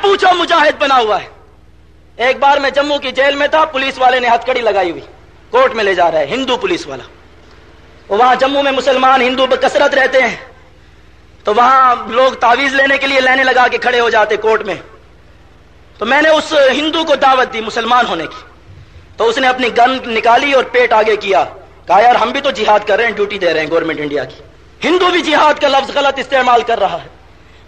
پوچھو، مجاہد بنا ہوا ہے۔ ایک بار میں جموں کی جیل میں تھا، پولیس والے نے ہتھ کڑی لگائی ہوئی۔ کورٹ میں لے جا رہا ہے ہندو پولیس والا۔ وہاں جموں میں مسلمان ہندو بکثرت رہتے ہیں۔ تو وہاں لوگ تعویذ لینے کے لیے لینے لگا کے کھڑے ہو جاتے کورٹ میں۔ تو میں نے اس ہندو کو دعوت دی مسلمان ہونے کی۔ تو اس نے اپنی گن نکالی اور پیٹ آگے کیا۔ کہا، یار، ہم بھی تو جہاد کر رہے ہیں، ڈیوٹی دے رہے ہیں گورنمنٹ انڈیا کی۔ ہندو بھی جہاد کا لفظ غلط استعمال کر رہا ہے۔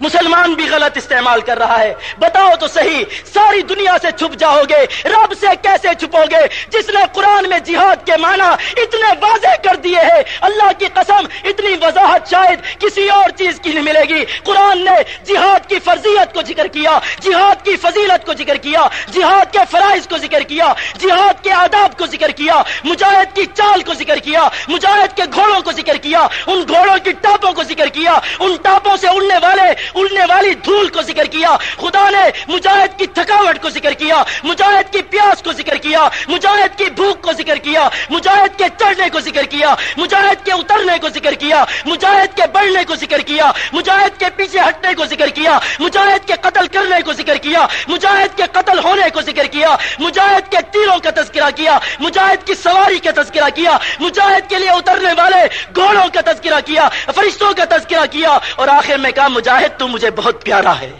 مسلمان بھی غلط استعمال کر رہا ہے۔ بتاؤ تو صحیح، ساری دنیا سے چھپ جاؤ گے رب سے کیسے چھپو گے جس نے قرآن میں جہاد کے معنی اتنے واضح کر دیے ہیں اللہ کی قسم اتنی وضاحت شاید کسی اور چیز کی نہیں ملے گی قرآن نے جہاد کی فرضیت کو ذکر کیا جہاد کی فضیلت کو ذکر کیا جہاد کے فرائض کو ذکر کیا جہاد کے آداب کو ذکر کیا مجاہد کی چال کو ذکر کیا مجاہد کے گھوڑوں کو ذکر کیا ان گھوڑوں کی ٹاپوں کو ذکر کیا ان ٹاپوں سے اڑنے والے اڑنے والی دھول کو ذکر کیا خدا نے مجاہد کی تھکاوٹ کو ذکر کیا مجاہد کی پیاس کو ذکر کیا مجاہد کی بھوک کو ذکر کیا مجاہد کے چڑھنے کو ذکر کیا مجاہد کے اترنے کو ذکر کیا مجاہد کے بڑھنے کو ذکر کیا مجاہد کے پیچھے ہٹنے کو ذکر کیا مجاہد کے قتل کرنے کو ذکر کیا مجاہد کے قتل ہونے کو ذکر کیا مجاہد کے تیروں کا تذکرہ کیا مجاہد کی سواری کا تذکرہ کیا مجاہد کے لیے اترنے والے گھوڑوں کا تذکرہ کیا فرشتوں کا تذکرہ کیا اور آخر میں کہا مجاہد تم مجھے بہت پیارا ہے